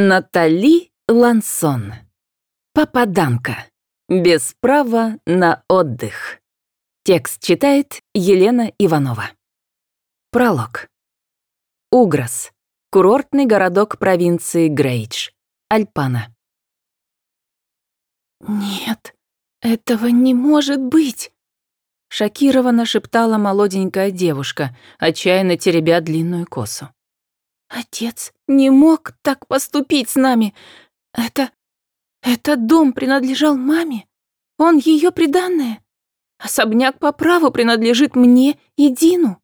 Натали Лансон. Попаданка. Без права на отдых. Текст читает Елена Иванова. Пролог. Угрос. Курортный городок провинции Грейдж. Альпана. «Нет, этого не может быть!» Шокированно шептала молоденькая девушка, отчаянно теребя длинную косу. «Отец не мог так поступить с нами. Это... Этот дом принадлежал маме. Он ее приданное. Особняк по праву принадлежит мне и Дину».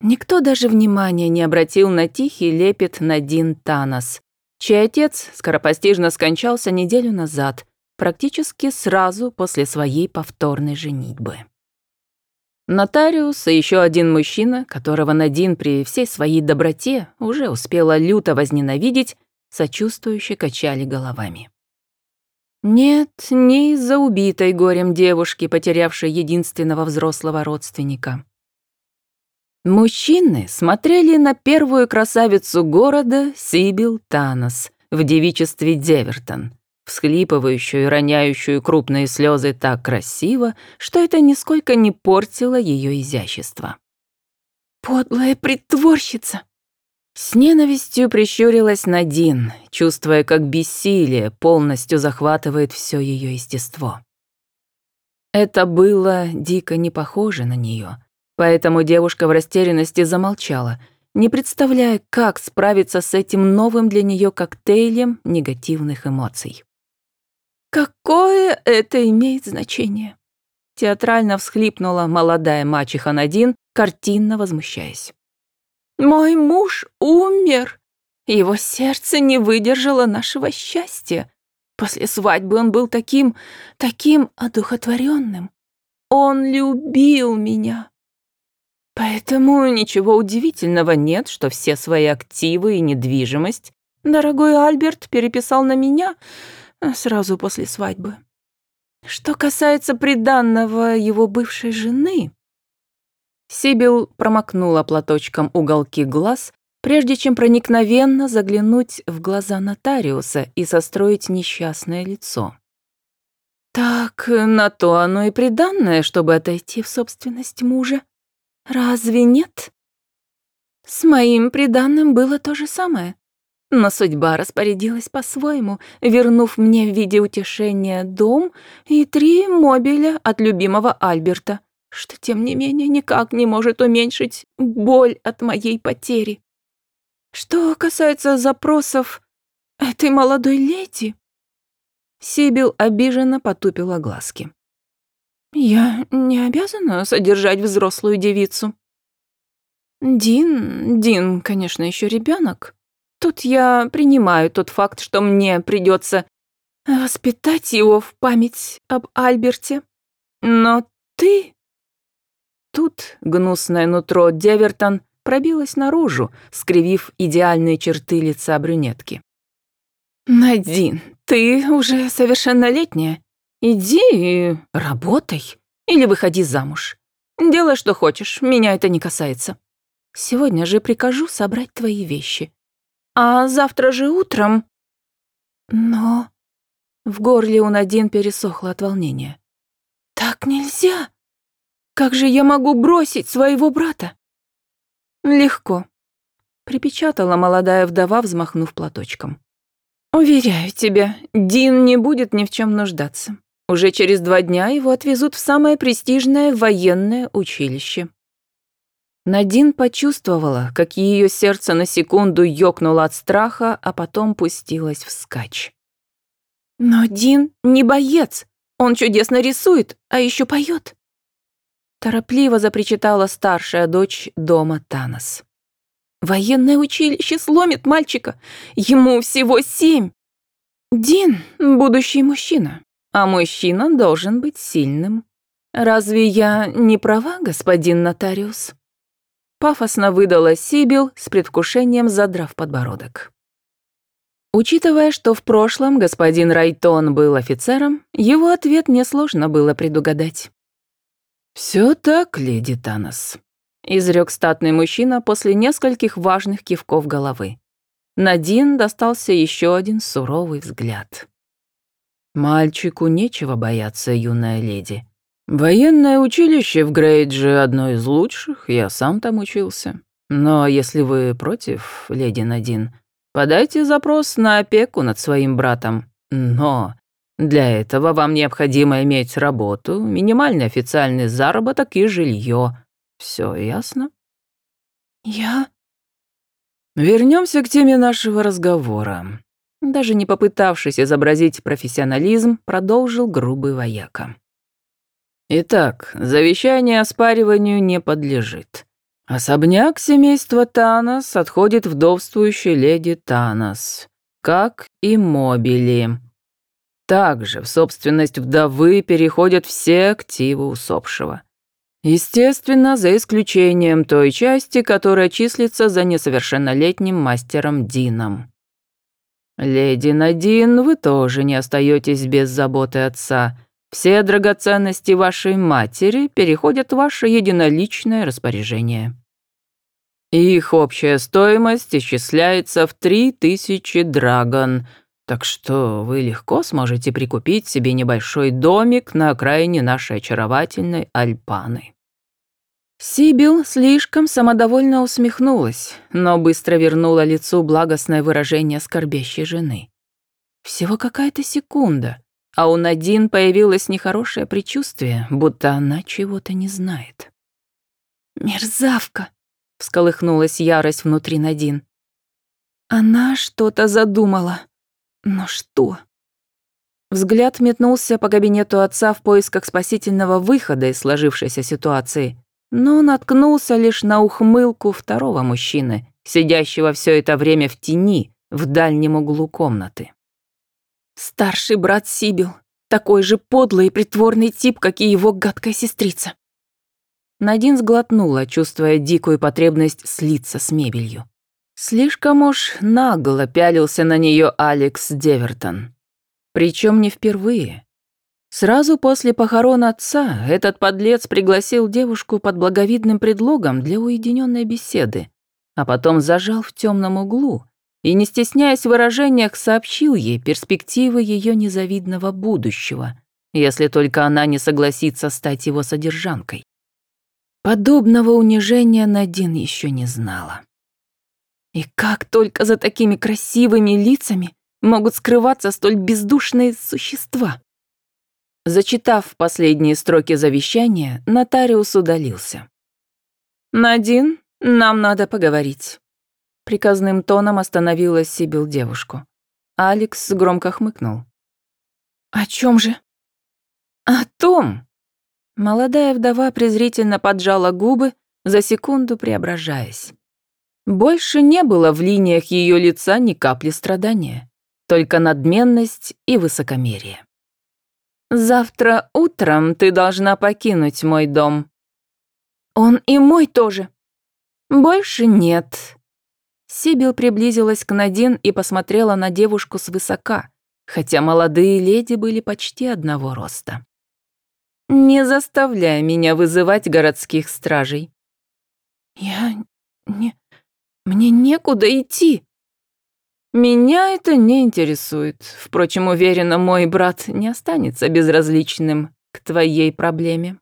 Никто даже внимания не обратил на тихий лепет Надин Танос, чей отец скоропостижно скончался неделю назад, практически сразу после своей повторной женитьбы. Нотариус и еще один мужчина, которого Надин при всей своей доброте уже успела люто возненавидеть, сочувствующе качали головами. Нет, не из-за убитой горем девушки, потерявшей единственного взрослого родственника. Мужчины смотрели на первую красавицу города Сибил Танос в девичестве Девертон, всхлипывающую и роняющую крупные слезы так красиво, что это нисколько не портило ее изящество. «Подлая притворщица!» С ненавистью прищурилась Надин, чувствуя, как бессилие полностью захватывает все ее естество. Это было дико не похоже на нее, поэтому девушка в растерянности замолчала, не представляя, как справиться с этим новым для нее коктейлем негативных эмоций. «Какое это имеет значение?» Театрально всхлипнула молодая мачеха Надин, картинно возмущаясь. «Мой муж умер. Его сердце не выдержало нашего счастья. После свадьбы он был таким, таким одухотворенным. Он любил меня. Поэтому ничего удивительного нет, что все свои активы и недвижимость дорогой Альберт переписал на меня — сразу после свадьбы. Что касается приданного его бывшей жены... Сибил промокнула платочком уголки глаз, прежде чем проникновенно заглянуть в глаза нотариуса и состроить несчастное лицо. «Так на то оно и приданное, чтобы отойти в собственность мужа. Разве нет?» «С моим приданным было то же самое. Но судьба распорядилась по-своему, вернув мне в виде утешения дом и три мобиля от любимого Альберта, что, тем не менее, никак не может уменьшить боль от моей потери. Что касается запросов этой молодой леди... Сибил обиженно потупила глазки. «Я не обязана содержать взрослую девицу». Дин, Дин, конечно, еще ребенок, Тут я принимаю тот факт, что мне придется воспитать его в память об Альберте. Но ты... Тут гнусное нутро Девертон пробилось наружу, скривив идеальные черты лица брюнетки. «Надин, ты уже совершеннолетняя. Иди и работай. Или выходи замуж. Делай, что хочешь, меня это не касается. Сегодня же прикажу собрать твои вещи. А завтра же утром... Но... В горле у Надин пересохло от волнения. «Так нельзя! Как же я могу бросить своего брата?» «Легко», — припечатала молодая вдова, взмахнув платочком. «Уверяю тебя, Дин не будет ни в чем нуждаться. Уже через два дня его отвезут в самое престижное военное училище. Надин почувствовала, как ее сердце на секунду ёкнуло от страха, а потом пустилось вскачь. «Но Дин не боец. Он чудесно рисует, а еще поет. Торопливо запричитала старшая дочь дома Танос. «Военное училище сломит мальчика. Ему всего семь. Дин — будущий мужчина, а мужчина должен быть сильным. Разве я не права, господин нотариус?» Пафосно выдала Сибил с предвкушением задрав подбородок. Учитывая, что в прошлом господин Райтон был офицером, его ответ несложно было предугадать. «Всё так, леди Танос», — изрёк статный мужчина после нескольких важных кивков головы. Надин достался еще один суровый взгляд. «Мальчику нечего бояться, юная леди. Военное училище в Грейдже одно из лучших, я сам там учился. Но если вы против, леди Надин, подайте запрос на опеку над своим братом. Но для этого вам необходимо иметь работу, минимальный официальный заработок и жилье. Все ясно? Я... Вернемся к теме нашего разговора. Даже не попытавшись изобразить профессионализм, продолжил грубый вояка. Итак, завещание оспариванию не подлежит. Особняк семейства Танос отходит вдовствующей леди Танос, как и мобили. Также в собственность вдовы переходят все активы усопшего. Естественно, за исключением той части, которая числится за несовершеннолетним мастером Дином. Леди Надин, вы тоже не остаетесь без заботы отца. Все драгоценности вашей матери переходят в ваше единоличное распоряжение. Их общая стоимость исчисляется в три тысячи драгон – так что вы легко сможете прикупить себе небольшой домик на окраине нашей очаровательной Альпаны». Сибил слишком самодовольно усмехнулась, но быстро вернула лицу благостное выражение скорбящей жены. Всего какая-то секунда, а у Надин появилось нехорошее предчувствие, будто она чего-то не знает. «Мерзавка!» — всколыхнулась ярость внутри Надин. «Она что-то задумала. Но что? Взгляд метнулся по кабинету отца в поисках спасительного выхода из сложившейся ситуации, но наткнулся лишь на ухмылку второго мужчины, сидящего все это время в тени, в дальнем углу комнаты. Старший брат Сибил, такой же подлый и притворный тип, как и его гадкая сестрица. Надин сглотнула, чувствуя дикую потребность слиться с мебелью. Слишком уж нагло пялился на нее Алекс Девертон. Причем не впервые. Сразу после похорон отца этот подлец пригласил девушку под благовидным предлогом для уединенной беседы, а потом зажал в темном углу и, не стесняясь в выражениях, сообщил ей перспективы ее незавидного будущего, если только она не согласится стать его содержанкой. Подобного унижения Надин еще не знала. И как только за такими красивыми лицами могут скрываться столь бездушные существа? Зачитав последние строки завещания, нотариус удалился. «Надин, нам надо поговорить». Приказным тоном остановила Сибил девушку. Алекс громко хмыкнул. «О чем же?» «О том!» Молодая вдова презрительно поджала губы, за секунду преображаясь. Больше не было в линиях ее лица ни капли страдания, только надменность и высокомерие. «Завтра утром ты должна покинуть мой дом». «Он и мой тоже». «Больше нет». Сибил приблизилась к Надин и посмотрела на девушку свысока, хотя молодые леди были почти одного роста. «Не заставляй меня вызывать городских стражей». «Я не... Мне некуда идти. Меня это не интересует. Впрочем, уверена, мой брат не останется безразличным к твоей проблеме.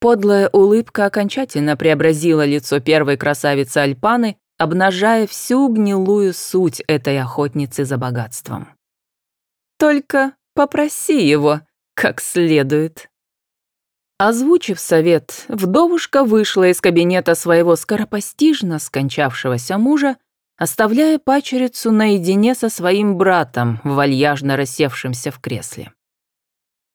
Подлая улыбка окончательно преобразила лицо первой красавицы Альпаны, обнажая всю гнилую суть этой охотницы за богатством. Только попроси его как следует. Озвучив совет, вдовушка вышла из кабинета своего скоропостижно скончавшегося мужа, оставляя пачерицу наедине со своим братом, вальяжно рассевшимся в кресле.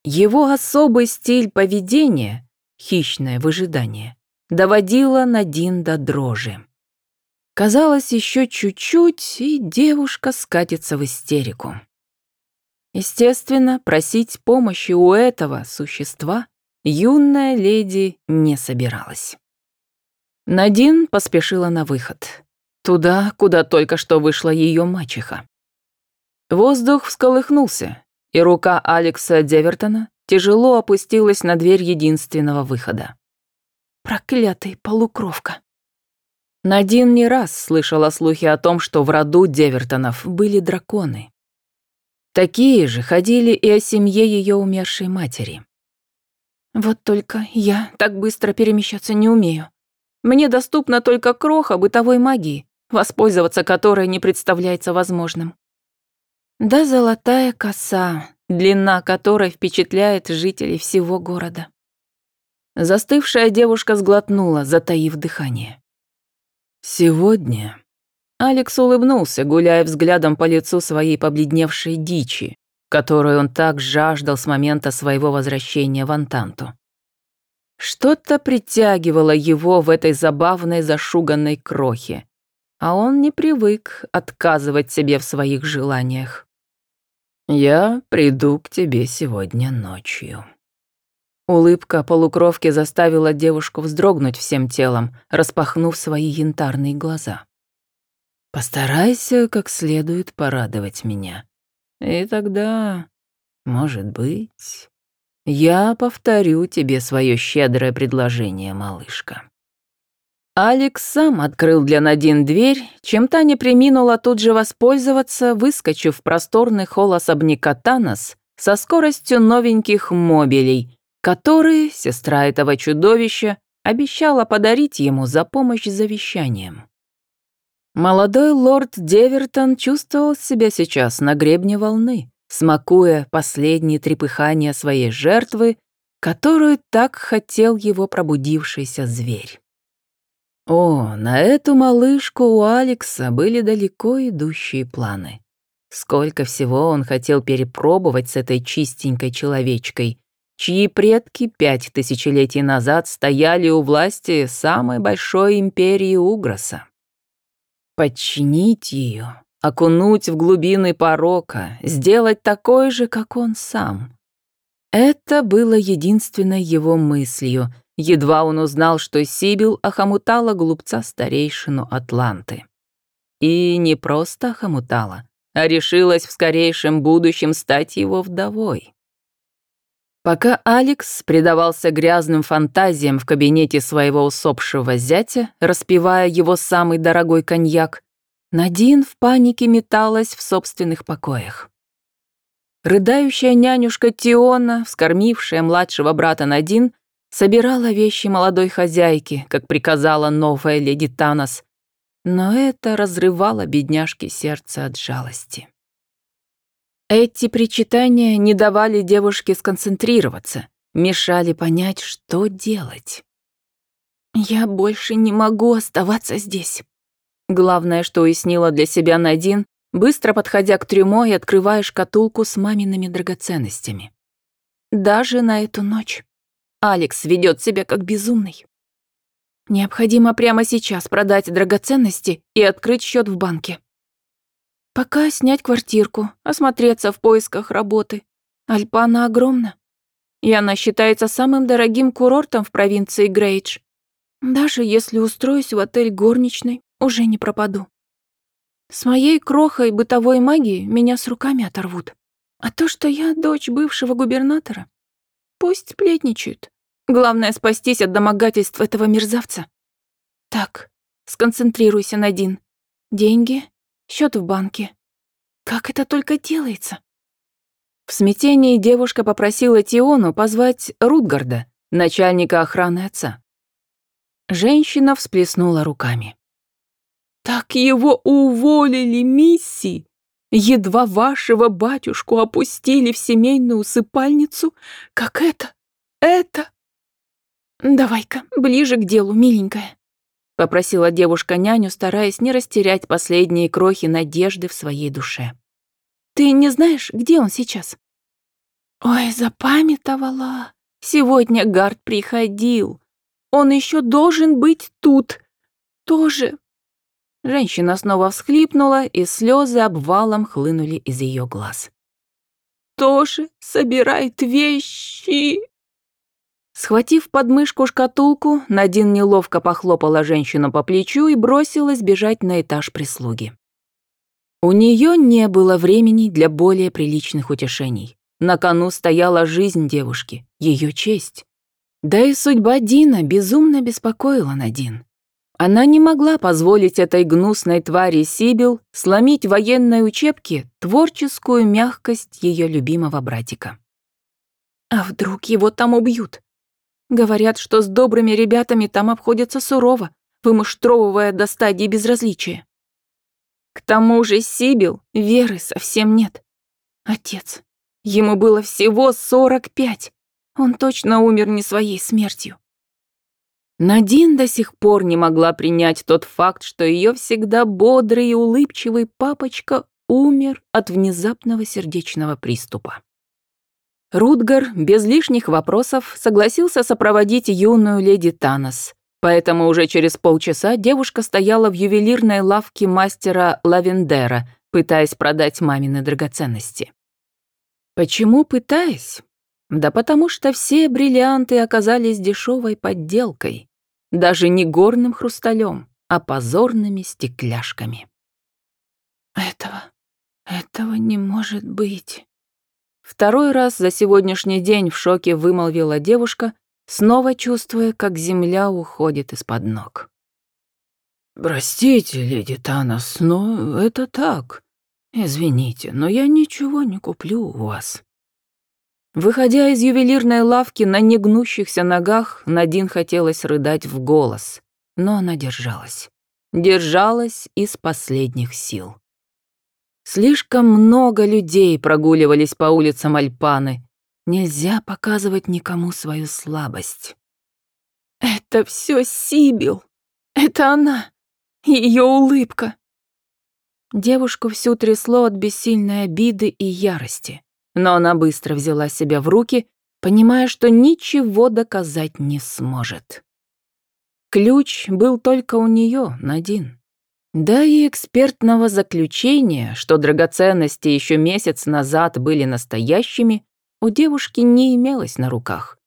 Его особый стиль поведения, хищное выжидание, доводило Надин до дрожи. Казалось, еще чуть-чуть, и девушка скатится в истерику. Естественно, просить помощи у этого существа юная леди не собиралась. Надин поспешила на выход. Туда, куда только что вышла ее мачеха. Воздух всколыхнулся, и рука Алекса Девертона тяжело опустилась на дверь единственного выхода. Проклятый полукровка. Надин не раз слышала слухи о том, что в роду Девертонов были драконы. Такие же ходили и о семье ее умершей матери. Вот только я так быстро перемещаться не умею. Мне доступна только кроха бытовой магии, воспользоваться которой не представляется возможным. Да золотая коса, длина которой впечатляет жителей всего города. Застывшая девушка сглотнула, затаив дыхание. «Сегодня...» Алекс улыбнулся, гуляя взглядом по лицу своей побледневшей дичи, которую он так жаждал с момента своего возвращения в Антанту. Что-то притягивало его в этой забавной зашуганной крохе, а он не привык отказывать себе в своих желаниях. «Я приду к тебе сегодня ночью». Улыбка полукровки заставила девушку вздрогнуть всем телом, распахнув свои янтарные глаза. «Постарайся как следует порадовать меня. И тогда, может быть, я повторю тебе свое щедрое предложение, малышка». Алекс сам открыл для Надин дверь, чем та не приминула тут же воспользоваться, выскочив в просторный холл особняка Танос со скоростью новеньких мобилей, которые сестра этого чудовища обещала подарить ему за помощь завещанием. Молодой лорд Девертон чувствовал себя сейчас на гребне волны, смакуя последние трепыхания своей жертвы, которую так хотел его пробудившийся зверь. О, на эту малышку у Алекса были далеко идущие планы. Сколько всего он хотел перепробовать с этой чистенькой человечкой, чьи предки пять тысячелетий назад стояли у власти самой большой империи Угроса. Подчинить ее, окунуть в глубины порока, сделать такой же, как он сам. Это было единственной его мыслью, едва он узнал, что Сибил охомутала глупца-старейшину Атланты. И не просто охомутала, а решилась в скорейшем будущем стать его вдовой. Пока Алекс предавался грязным фантазиям в кабинете своего усопшего зятя, распивая его самый дорогой коньяк, Надин в панике металась в собственных покоях. Рыдающая нянюшка Тиона, вскормившая младшего брата Надин, собирала вещи молодой хозяйки, как приказала новая леди Танос, но это разрывало бедняжке сердце от жалости. Эти причитания не давали девушке сконцентрироваться, мешали понять, что делать. «Я больше не могу оставаться здесь». Главное, что уяснила для себя Надин, быстро подходя к трюмо и открывая шкатулку с мамиными драгоценностями. «Даже на эту ночь. Алекс ведет себя как безумный. Необходимо прямо сейчас продать драгоценности и открыть счет в банке. Пока снять квартирку, осмотреться в поисках работы. Альпана огромна. И она считается самым дорогим курортом в провинции Грейдж. Даже если устроюсь в отель горничной, уже не пропаду. С моей крохой бытовой магии меня с руками оторвут. А то, что я дочь бывшего губернатора, пусть сплетничают. Главное спастись от домогательств этого мерзавца. Так, сконцентрируйся, Надин. Деньги, счет в банке. Как это только делается? В смятении девушка попросила Тиону позвать Рутгарда, начальника охраны отца. Женщина всплеснула руками. «Так его уволили, мисси! Едва вашего батюшку опустили в семейную усыпальницу, как это, это...» «Давай-ка, ближе к делу, миленькая», — попросила девушка няню, стараясь не растерять последние крохи надежды в своей душе. «Ты не знаешь, где он сейчас?» «Ой, запамятовала. Сегодня Гард приходил. Он еще должен быть тут. Тоже». Женщина снова всхлипнула, и слезы обвалом хлынули из ее глаз. «Тоже собирает вещи». Схватив подмышку шкатулку, Надин неловко похлопала женщину по плечу и бросилась бежать на этаж прислуги. У нее не было времени для более приличных утешений. На кону стояла жизнь девушки, ее честь. Да и судьба Дина безумно беспокоила Надин. Она не могла позволить этой гнусной твари Сибил сломить военной учебке творческую мягкость ее любимого братика. А вдруг его там убьют? Говорят, что с добрыми ребятами там обходятся сурово, вымуштровывая до стадии безразличия. К тому же Сибил веры совсем нет. Отец, ему было всего сорок пять. Он точно умер не своей смертью. Надин до сих пор не могла принять тот факт, что ее всегда бодрый и улыбчивый папочка умер от внезапного сердечного приступа. Рутгар без лишних вопросов согласился сопроводить юную леди Танос, поэтому уже через полчаса девушка стояла в ювелирной лавке мастера Лавендера, пытаясь продать мамины драгоценности. Почему пытаясь? Да потому что все бриллианты оказались дешевой подделкой, даже не горным хрусталем, а позорными стекляшками. Этого, этого не может быть. Второй раз за сегодняшний день в шоке вымолвила девушка, снова чувствуя, как земля уходит из-под ног. «Простите, леди Танос, но это так. Извините, но я ничего не куплю у вас». Выходя из ювелирной лавки на негнущихся ногах, Надин хотелось рыдать в голос, но она держалась. Держалась из последних сил. Слишком много людей прогуливались по улицам Альпаны. Нельзя показывать никому свою слабость. «Это все Сибил. Это она. Ее улыбка». Девушку всю трясло от бессильной обиды и ярости но она быстро взяла себя в руки, понимая, что ничего доказать не сможет. Ключ был только у нее, Надин. Да и экспертного заключения, что драгоценности еще месяц назад были настоящими, у девушки не имелось на руках.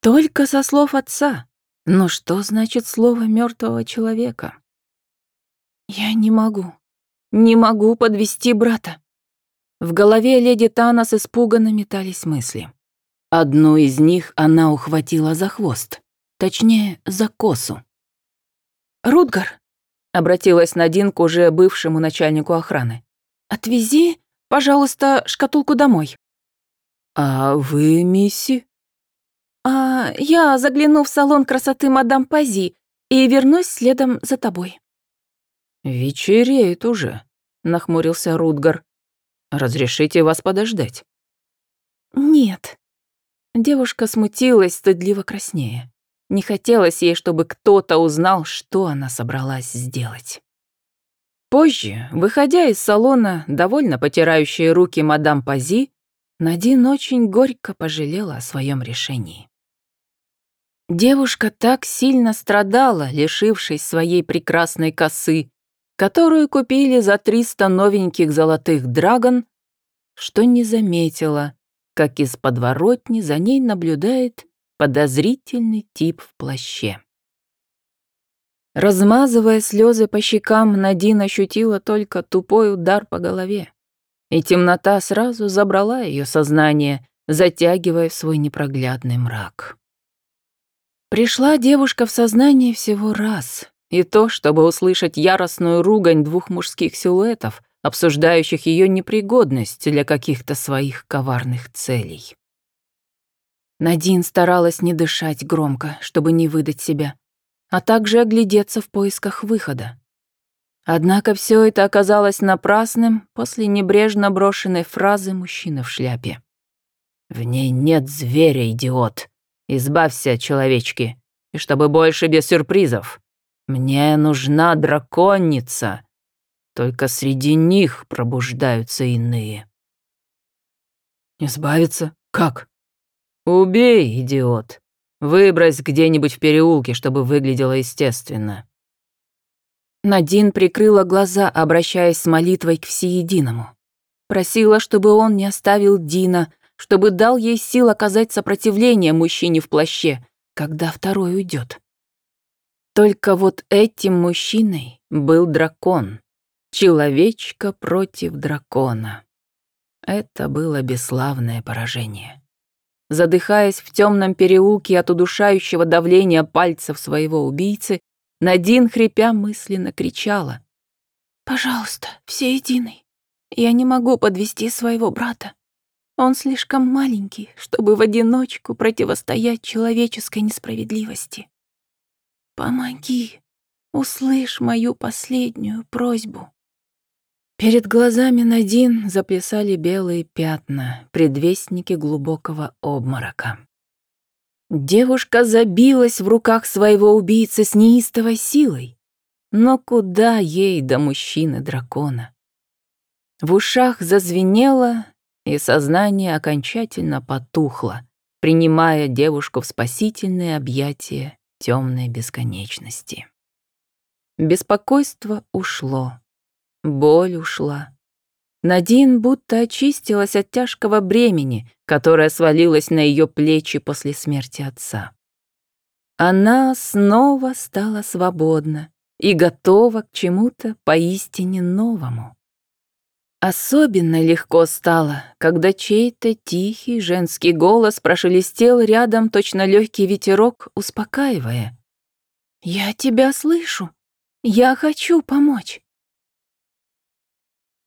Только со слов отца. Но что значит слово мертвого человека? «Я не могу. Не могу подвести брата. В голове леди Танос испуганно метались мысли. Одну из них она ухватила за хвост, точнее, за косу. «Рутгар», — обратилась Надин к уже бывшему начальнику охраны, «отвези, пожалуйста, шкатулку домой». «А вы, мисси?» «А я загляну в салон красоты мадам Пази и вернусь следом за тобой». «Вечереет уже», — нахмурился Рутгар. Разрешите вас подождать?» «Нет». Девушка смутилась, стыдливо краснее. Не хотелось ей, чтобы кто-то узнал, что она собралась сделать. Позже, выходя из салона, довольно потирающие руки мадам Пази, Надин очень горько пожалела о своем решении. Девушка так сильно страдала, лишившись своей прекрасной косы, которую купили за 300 новеньких золотых драгон, что не заметила, как из подворотни за ней наблюдает подозрительный тип в плаще. Размазывая слезы по щекам, Надин ощутила только тупой удар по голове, и темнота сразу забрала ее сознание, затягивая в свой непроглядный мрак. Пришла девушка в сознание всего раз, и то, чтобы услышать яростную ругань двух мужских силуэтов, обсуждающих ее непригодность для каких-то своих коварных целей. Надин старалась не дышать громко, чтобы не выдать себя, а также оглядеться в поисках выхода. Однако все это оказалось напрасным после небрежно брошенной фразы мужчины в шляпе. «В ней нет зверя, идиот. Избавься, человечки, и чтобы больше без сюрпризов. Мне нужна драконица. Только среди них пробуждаются иные. Избавиться? Как? Убей, идиот. Выбрось где-нибудь в переулке, чтобы выглядело естественно. Надин прикрыла глаза, обращаясь с молитвой к Всеединому. Просила, чтобы он не оставил Дина, чтобы дал ей сил оказать сопротивление мужчине в плаще, когда второй уйдет. Только вот этим мужчиной был дракон. Человечка против дракона. Это было бесславное поражение. Задыхаясь в темном переулке от удушающего давления пальцев своего убийцы, Надин, хрипя, мысленно кричала. «Пожалуйста, всеединый, я не могу подвести своего брата. Он слишком маленький, чтобы в одиночку противостоять человеческой несправедливости. Помоги, услышь мою последнюю просьбу». Перед глазами Надин заплясали белые пятна, предвестники глубокого обморока. Девушка забилась в руках своего убийцы с неистовой силой. Но куда ей до мужчины-дракона? В ушах зазвенело, и сознание окончательно потухло, принимая девушку в спасительные объятия темной бесконечности. Беспокойство ушло, боль ушла. Надин будто очистилась от тяжкого бремени, которое свалилось на ее плечи после смерти отца. Она снова стала свободна и готова к чему-то поистине новому. Особенно легко стало, когда чей-то тихий женский голос прошелестел рядом точно легкий ветерок, успокаивая. «Я тебя слышу. Я хочу помочь.